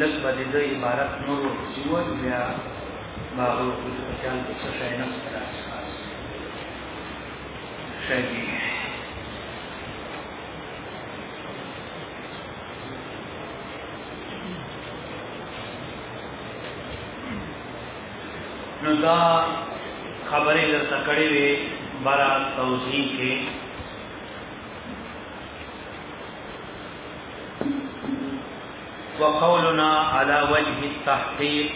لږ به د ده عبارت نور ورپسې ووایو بیا به هغه وکړو چې په خیال کې څه شی نسته داسې خاص شی کېږي نو دا خبرې درته کړې وې برا توضیح کې وقولنا على وجه التحقيق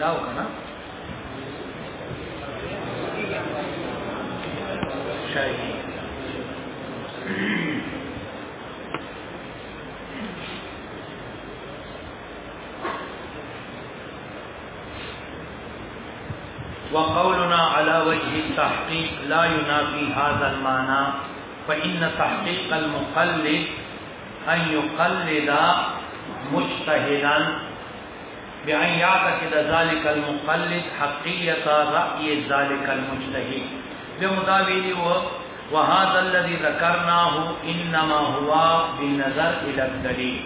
داو کنه شاید وقولنا على وجه التحقيق لا ينافي هذا المعنى فإن تحقيق المقلد أن يقلد مجتهدا بأن يعتقد ذلك المقلد حقية رأي ذلك المجتهد بمقابل وهذا الذي ذكرناه إنما هو بالنظر إلى الدليل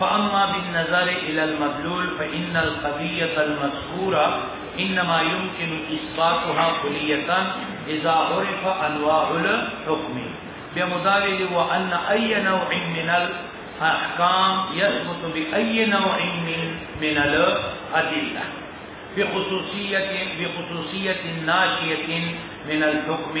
فأما بالنظر إلى المدلول فإن القضية المذكورة إنما يمكن إثباتها كلية إذا عرف أنواع الحكم بمضارع وأن أي نوع من الأحكام يثبت بأي نوع من من الأدلة بخصوصية بخصوصية ناشية من الحكم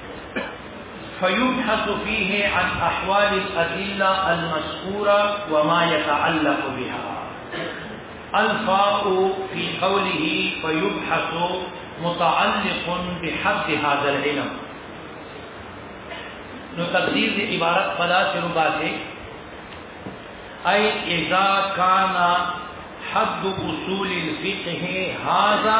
فيبحث فيه عن أحوال الأدلة المذكورة وما يتعلق بها الفاء في قوله فيبحث متعلق بحد هذا العلم نو تقدیر دی عبارت فلا شروع باتے اي اذا كان حد اصول الفقه هذا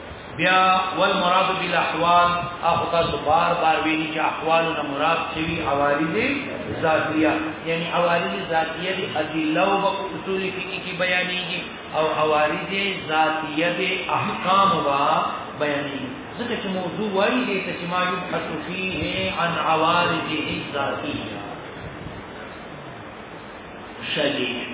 بیا ول مراد بل احوال اخو تاسو بار بار ویلي چې احوال نه مراد شوی عوارض ذاتیه یعنی عوارض ذاتیه دی ادله او اصول فقهی کی بیانېږي او عوارض ذاتیه دی احکام وا بیانېږي ځکه چې موضوع وایي دې ته چې ما یبحث فيه عن عوارض ذاتیه شلیک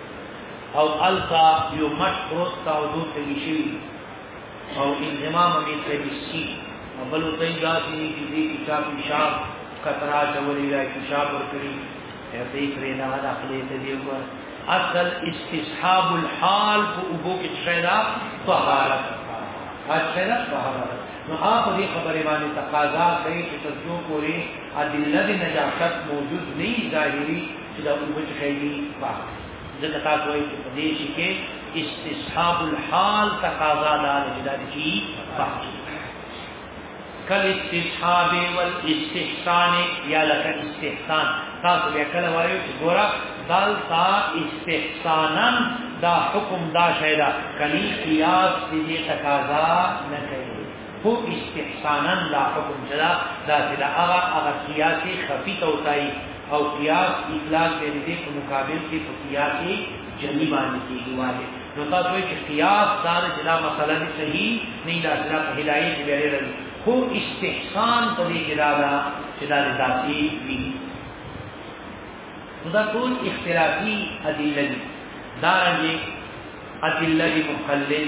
او التا یو مش پروت تا او دوت نشي او انضمام می کوي شي او بل ته یې داسې نه دي چې کتاب شاپ کترا چولې یا کتاب ورکړي هغه یې پرې نه دا خپلې ته دی وګور اصل استصحاب الحال په وګو کې شیدا طهارت هر شیدا طهارت نو آپ دې خبرې باندې تقاضا کوي چې تاسو پوری ادله د نجاست موجود نه ظاهري چې دا اوبه چې شي دي پاک ځکه تاسو وایي چې په دې شي کې استصحاب الحال تقاضا ده چې دا دي پاک کل استصحاب والاستحسان یا لك استحسان تاسو بیا کله وایو چې ګوره دلتا استحسانا دا حکم دا شیدا کلی قیاس دې تقاضا نه کوي هو استحسانا دا حکم چلا دا چې دا هغه هغه قیاس خفي توتای او قیاس اطلاق د دې په مقابل کې په قیاس جلی باندې کیږي واجب نو تاسو یې چې قیاس دا چې دا مسله دې صحیح نه دا چې په هدايه کې ویل راځي خو استحسان په دې کې دا دا چې دا ذاتي وي نو دا ټول اختلافي ادله دي دا رنګي ادله مخلل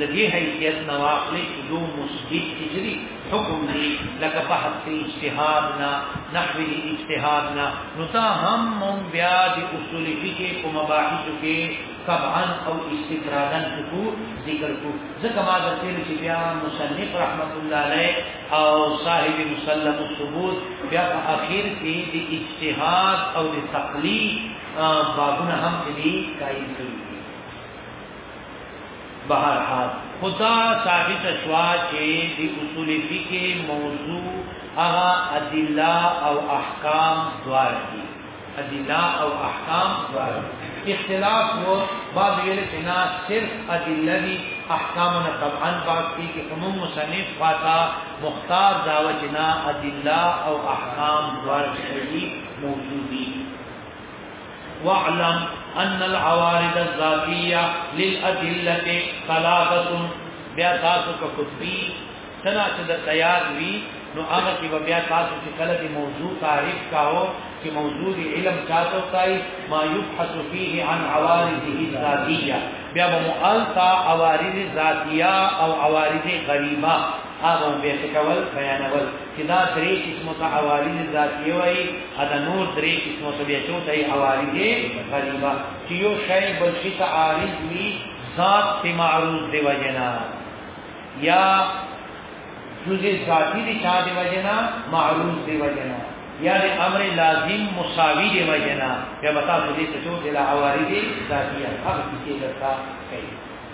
لدی حیثیت نه واخلې چې یو مثبت دي چې حکم دی لکه بحث دی اجتهاد نه نحو دی اجتهاد نه نو تا هم مون بیا د اصول فقه په مباحث کې طبعا او استقرادا کو ذکر کو ځکه ما د تیر چې بیا مصنف رحمت الله علیه او صاحب مسلم الثبوت بیا په اخر کې د اجتهاد او د تقلید بابونه هم دې قائم کړی بهر حال خدا ثابت شوا چې د اصول فقه موضوع هغه ادله او احکام دوار دي ادله او احکام دوار اختلاف وو بعض ویل چې نه صرف ادله دي احکام نه طبعا باز دي کې عموم مصنف فاتا مختار داوجنا ادله او احکام دوار دي موجودي واعلم ان العوارض الذاتيه للادله ثلاثه بیا تاسو کو کتبی سنا چې د تیار وی نو هغه کې بیا تاسو چې کله دی موضوع تعریف کاو چې موضوع دی علم چاته وتاي ما يبحث فيه عن عوارضه الذاتيه بیا مؤلتا عوارض ذاتيه او عوارض غریبه هغه به څه کول بیانول چې دا درې قسمه ته عوارض ذاتي وي دا نور درې قسمه ته بیا څو ته عوارض غریبه چې یو شی بل شي ته عارض وي ذات ته معروض دی وجنا یا جزء ذاتی دی چا دی وجنا معروض دی وجنا یا د امر لازم مساوی دی وجنا یا بتا دې ته څو د عوارض ذاتیه هغه څه چې درته کوي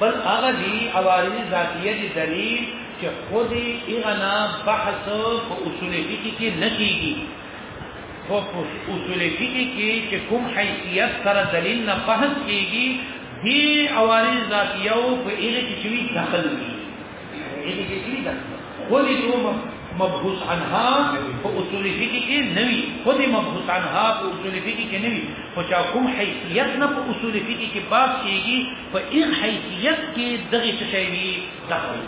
بل هغه دی عوارض ذاتیه دی دلیل چې خود ایغنا بحث په اصول فقه کې نشيږي خو په اصول فقه کې چې کوم حیثیت سره دلیل نه بحث کیږي دی عوارض ذاتیه او په ایغه کې شوی دخل دی یعنی چې دې ده خو دې دوه مبحوث عنها په اصول فقه کې نوي خو دې مبحوث عنها په اصول فقه کې نوي خو چا کوم حیثیت نه په اصول فقه کې باس کېږي په هیڅ حیثیت کې دغه څه شی وي دخل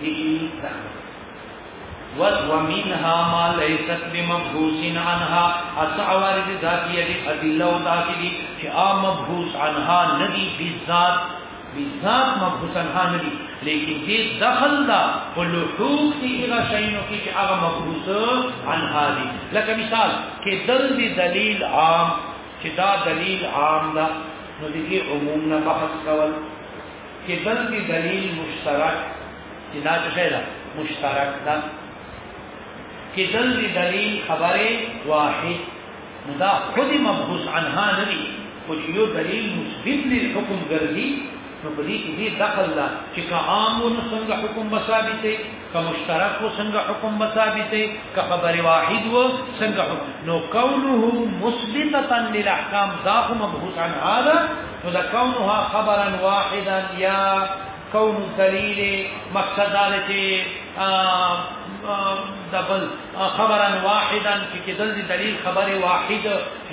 دي ومنها ما ليست بمبحوث عنها اسعوار ذاتيه دي ادله ذاتي دي چې مبحوث عنها ندي بالذات بذات مبحوثا ها نه دي لیکن دې دخل دا په لحوق کې هغه شینو کې چې هغه مبحوث عن هادي لکه مثال کې دل دې دلیل عام چې دا دلیل عام دا نو دې عموم نه بحث کول کې دل دې دلیل مشترک چې دا څه ده مشترک دا کې دل دې دلیل خبره واحد نو دا خود مبحوث عنها نه دی خو چې یو دلیل مثبت للحکم ګرځي نو په دې کې دې دخل ده چې که عام و نو څنګه حکم به ثابت دی که مشترک و څنګه حکم به ثابت دی که خبر واحد و څنګه حکم نو کونه مثبتا للاحکام دا خو مبحوث عن هذا نو دا کونها خبرا واحدا یا قوم ذلیل مقصد دا دی چې دبل خبرا واحدا چې کدل دی دلیل خبر واحد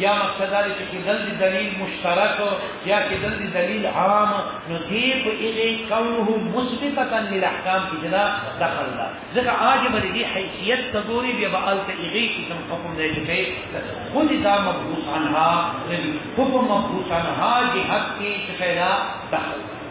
یا مقصد دا دی چې کدل دی دلیل مشترک یا کدل دی دلیل عام نو دې په الی قوله مثبتا للاحکام کې جدا دخل دا ځکه عاجب دی حیثیت تدوري بیا به الته ایږي چې کوم حکم دی چې خود دا مبعوث عنها حکم مبعوث عنها جهت کې څه پیدا دخل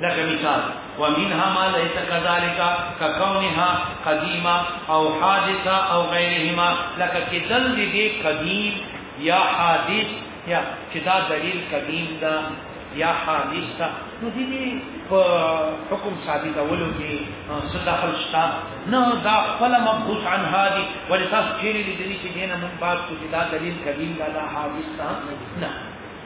لکه مثال ومنها ما ليس كذلك ككونها قديمه او حادثه او غيرهما لکه چې دل دې قدیم یا حادث یا چې دا دلیل قدیم ده یا حادث ده نو دې په حکم ثابت اولو کې صدا خلشتا نو دا خپل مبحوث عن هادي ولتاس چیرې دې دې چې دینه من بعد کو دا دلیل قدیم ده حادث ده نه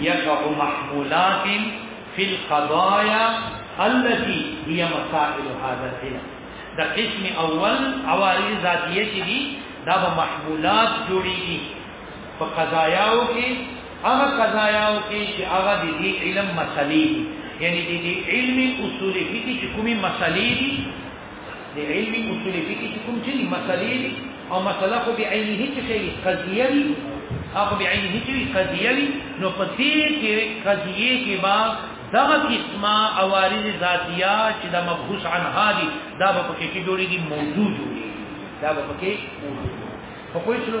يقع محمولات في القضايا التي هي مسائل هذا العلم د قسم اول عوارض ذاتیه چې دي دا به محمولات جوړيږي په قضایاو کې هغه قضایاو کې چې هغه د دې علم مسلې دي یعنی د دې علم اصول فقه چې کومي مسلې دي د علمي اصول فقه چې کوم چې مسلې دي او مسله خو به عینه چې شي قضیه وي هغه به عینه چې قضیه وي نو په دې کې قضیه کې با دغه قسمه اوارد ذاتیا چې د مبحوث عنها دي دا به پکې کې جوړيږي موضوع جوړيږي دا به پکې موضوع خو کوئی شنو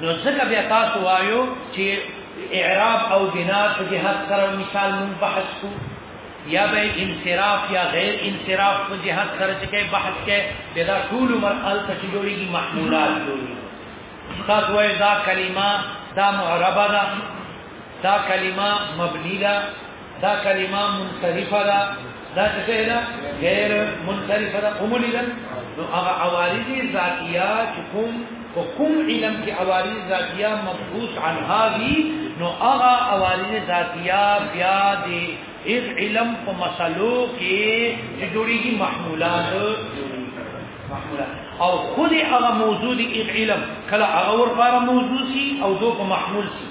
نو ځکه بیا تاسو وایو چې اعراب او بنا په جهت سره مثال مون بحث کو یا به انصراف یا غیر انصراف په جهت سره چې بحث کې بلا ټول عمر ال تک جوړیږي محمولات جوړیږي تاسو وایي دا کلمه دا معربه ده دا کلمه مبنی ده دا کلمه منصرفه ده دا څه ده غیر منصرفه ده کوم لیدل نو هغه عوارض ذاتیه چې کوم او کوم علم کې عوارض ذاتیه مبعوث عنها وی نو هغه عوارض ذاتیه بیا دې هیڅ علم په مسلو کې چې جوړیږي محمولات محمولات او خود هغه موضوع دی علم کله هغه ور موضوع سي او دو په محمول سي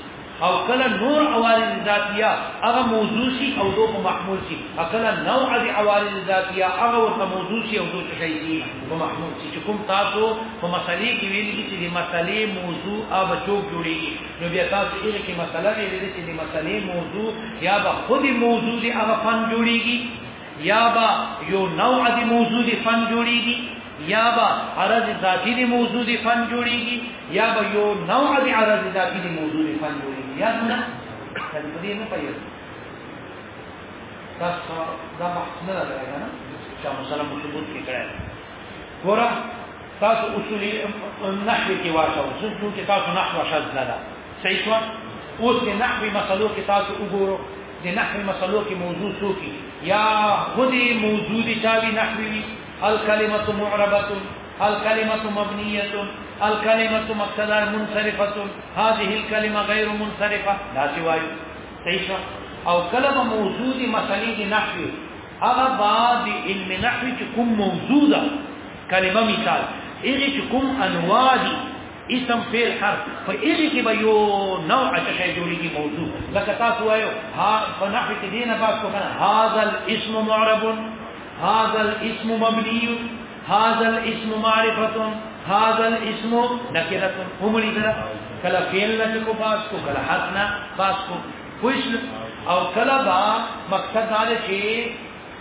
او کله نور عوارض ذاتیه هغه موضوع شي او دو په محمول شي کله نوع دي عوارض ذاتیه هغه ورته موضوع شي او دو څه شي دي په محمول شي چې کوم تاسو په مسلې کې ویل چې د مسلې موضوع او بچوک جوړيږي نو بیا تاسو یې کې مسله ویل چې د مسلې موضوع یا به خودي موضوع دي هغه فن جوړيږي یا با یو نوع دی موضوع دی فن جوړیږي یا با عرض ذاتی دی موضوع دی فن جوړیږي یا با یو نوع دی عرض ذاتی دی موضوع دی فن جوړیږي یا نه کله دې نه پېژ تاسو دا محسنه راغلی نه چې مسلمان مشبوط کې کړه ګوره تاسو اصولي نحوي کې واچو څو چې تاسو نحوه شذ نه ده صحیح شو اوس کې نحوي مسلو کې تاسو وګورئ د نحوی مسلو کې موضوع څو کې یا خودی موضوع دی چاوی نحوی وی الکلمت معربت الکلمت مبنیت الکلمت مقصدار منصرفت هذه الکلمه غیر منصرفه دا سی وایو صحیح او کلمه موضوع دی مسلې دی نحوی هغه بعد علم نحوی چې کوم موضوع ده کلمه مثال هغه چې کوم انواع دي اسم فعل حرف په اېږي کې به یو نوع څه شی جوړیږي موضوع لکه تاسو وایو ها په نحو کې دینه باب کو کنه هاذا الاسم معرب هاذا الاسم مبني هاذا الاسم معرفه هاذا الاسم نکره هم لیدره کله فعل نه کو پاس کو کله حرف نه پاس کو خوش او کله با مقصد دا چې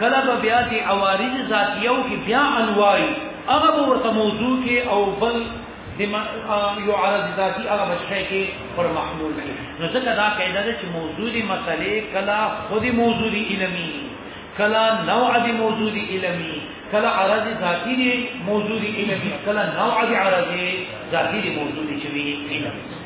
کله به بیا د عوارض ذاتیو کې بیا انواع هغه به ورته موضوع کې او بل د یو عارض ذاتی هغه بشی کې پر محمول کې نو ځکه دا قاعده ده چې موضوع دي مسلې کلا خود موضوع دي علمي کلا نوع دي موضوع دي علمي کلا عارض ذاتی دي موضوع دي علمي کلا نوع دي عارض ذاتی دي موضوع دي چې علمي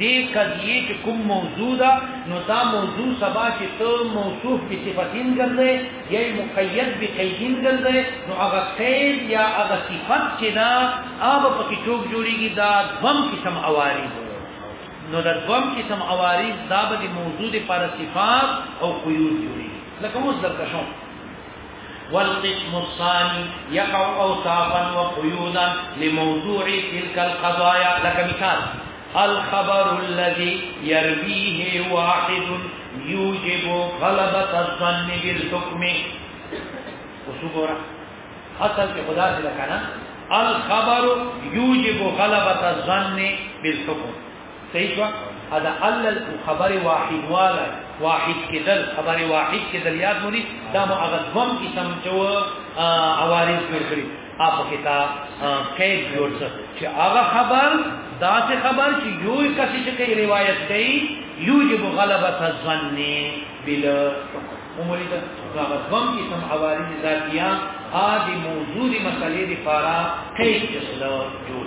دې قضیه چې کوم موضوع ده نو دا موضوع سبا چې ته موصوف به صفاتین ګرځي یا مقید به قیدین ګرځي نو هغه قید یا هغه صفات چې دا هغه پکې چوک جوړیږي دا دوم قسم اواری نو دا دوم قسم اواری دا به موضوع د پر صفات او قیود جوړیږي لکه اوس درته شوم والقسم الثاني يقع اوصافا وقيودا لموضوع تلك القضايا لك مثال الخبر الذي يرويه واحد يوجب غلبة الظن بالحكم وصبر حصل في خدا دې لکنه الخبر يوجب غلبة الظن بالحكم صحیح شو ادا الله خبر واحد والا واحد کېدل خبر واحد کېدل یاد مونږ دا مو هغه دوم قسم چې عوارض جوړ کړی اپ کې تا قید جوړ څه چې هغه خبر دا څه خبر چې یو کس چې کوي روایت کوي یوجب غلبۃ الظن بلا عمرې دا هغه دوم قسم عوارض ذاتیا ا دې موجودي مسلې لپاره قید جوړ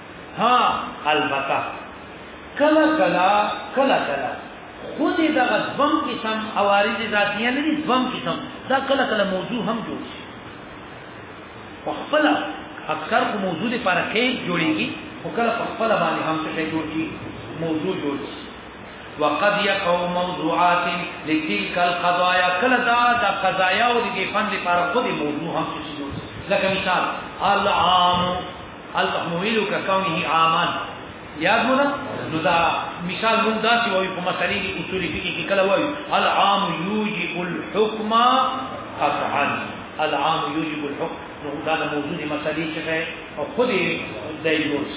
ها البته کله کله کله کله خود دغه دوم قسم عوارض ذاتیه نه دي دوم قسم دا کله کله موضوع هم جوړ شي په خپل اکثر کو موضوع لپاره کې جوړيږي او کله په خپل باندې هم څه جوړ شي موضوع جوړ شي وقد يقع موضوعات لتلك القضايا کله دا د قضايا او د فن لپاره خود موضوع هم څه جوړ شي لکه مثال العام هلته مو ویلو که کونه عامان یاد مو ده نو دا مثال مونږ داسې وایو په مسلې کې اصول فقه کې کله وایو العام یوجب الحکم قطعا العام یوجب الحکم نو دا د موضوع د مسلې څه ده او خود د یوز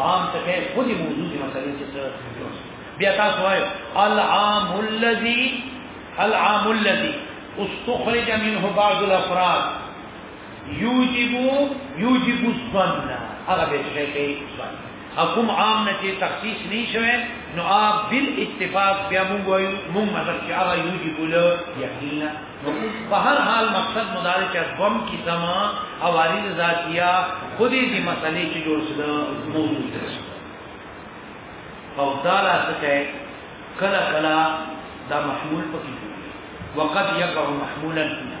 عام څه ده خود موضوع د مسلې څه ده بیا تاسو وایو العام الذي العام الذي استخرج منه بعض الافراد یوجبو یوجبو الظن هغه به شي کوي ظن حکم عام نه چې تخصیص نه شوه نو اپ بل اتفاق بیا موږ وایو موږ مطلب چې هغه یوجبو له یقینا په هر حال مقصد مدار چې دوم کی سما حوالی ذاتیا خودی دې مسلې چې جوړ شوه موجود ده او دا راځي کله کله دا محمول پکې وقد يقع محمولا فيها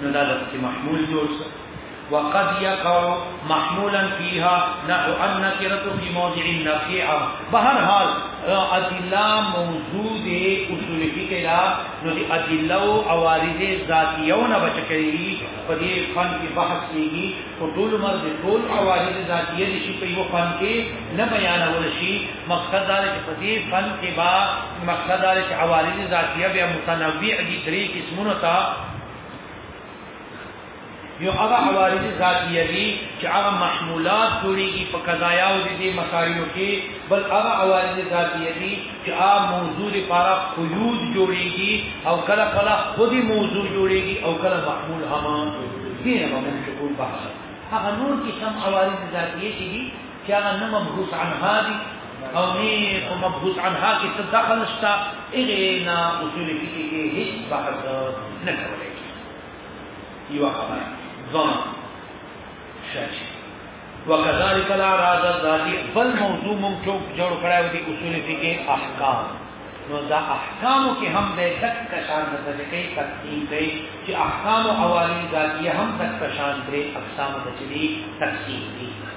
نو دا د محمول جوړ شو وقد يقع محمولا فيها نحو النكرة في موضع النفي بهر حال ادله موجود اصول فقه لا نو دي ادله او عوارض ذاتيه نه بچ کړي په دې فن کې بحث کیږي او ټول مر دي ټول عوارض ذاتيه دي چې په یو فن کې نه بیانول شي مقصد دا چې په دې فن کې با مقصد دا چې عوارض ذاتيه به متنوع دي درې قسمونو ته یو هغه حوادث ذاتیه دي چې هغه محمولات جوړیږي په قضایاو دي دي مسایلو کې بل هغه حوادث ذاتیه دي چې هغه موضوع لپاره قیود جوړیږي او کله کله خودي موضوع جوړیږي او کله محمول هم دي نه ممکن بحث هغه نور قسم حوادث ذاتیه دي چې هغه نه مبحوث عنها دي او نه په مبحوث عنها کې څه دخل شته هغه نه اصول فقه کې هیڅ بحث نه کوي یو خبره ځم شاشه وکذالک لا راز ذاتی بل موضوع مونږ ټوک جوړ کړای و دي اصول فقه احکام نو دا احکام کې هم د تک کشان د ځکه تقسیم کوي چې احکام او عوالی ذاتیه هم تک کشان درې اقسام د چلی تقسیم دي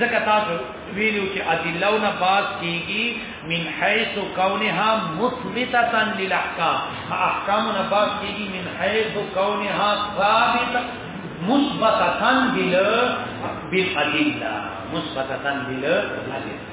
ځکه تاسو ویلو چې ادله نه باز کیږي من حيث كونها مثبته للاحکام احکام نه باز کیږي من حيث كونها ثابته مثبته بل بالادله مثبته بل ادله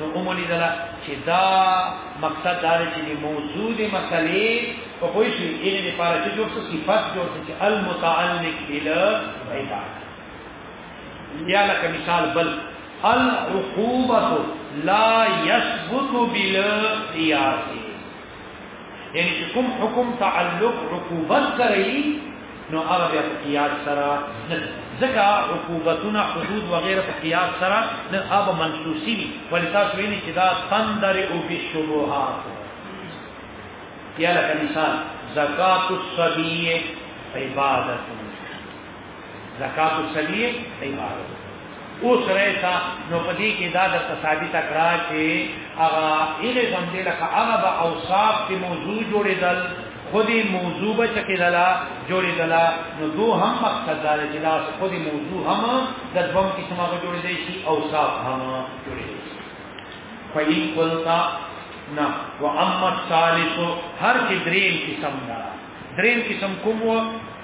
نو هم ولیدل چې دا مقصد دا دی چې موجوده مسلې په کوئی شي یې نه لپاره چې جوړ څه صفات جوړ څه چې المتعلق الى عبادت یا لکه مثال بل العقوبه لا يثبت بالقياس یعنی چې کوم حکم تعلق عقوبت سره یي نو هغه بیا په قیاس سره نه ځکه عقوبتونه حدود وغیره په قیاس سره نه هغه منسوسی وي ولې تاسو ویلي چې دا تندر او بالشبهات یا لکه مثال زکات الصبیه عبادت زکات السلیه عبارت اوس رئیسا نو پدې کې دا د تصادی تکرار چې هغه ایله باندې لکه هغه به اوصاف کې موضوع جوړېدل خودی موضوع به چکېدلا جوړېدلا نو دو هم مقصد دا چې دا خودی موضوع هم د دوم قسمه به جوړې دی شي اوصاف هم جوړې دی فین قلتا نه واما الثالث هر کې دریم قسم دا دریم قسم کوم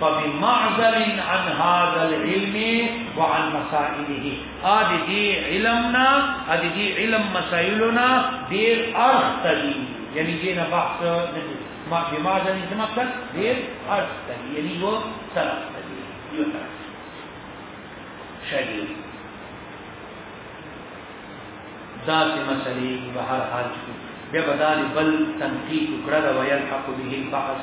فبمعزل عن هذا العلم وعن مسائله ادي دي علمنا ادي دي علم مسائلنا دير ارتلي يعني جينا بحث ما بمعزل انت مطلق دير ارتلي يعني هو سلف يو طرف شديد ذات مسئلې بهر حال کې بیا بدل بل تنقیق کړه ویل حق به البحث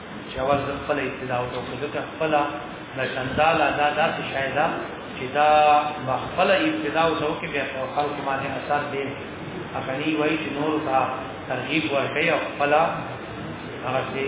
چې اول زه خپل ابتدا او ځکه خپل د شنداله دا داسې شایده چې دا خپل ابتدا او ځو کې بیا خلق باندې اثر دی اخني وایي چې نور ته ترغیب ورکړي او خپل هغه شي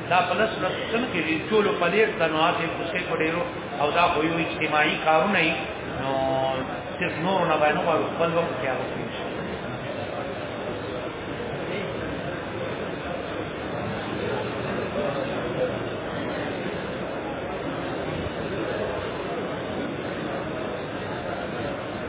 دا په لس لس سن کې دي ټول په دې تنوات یې کوسه په ډیرو او دا خو یو اجتماعي کارونه یې نو صرف نور نه باندې نو خپل وخت کې هغه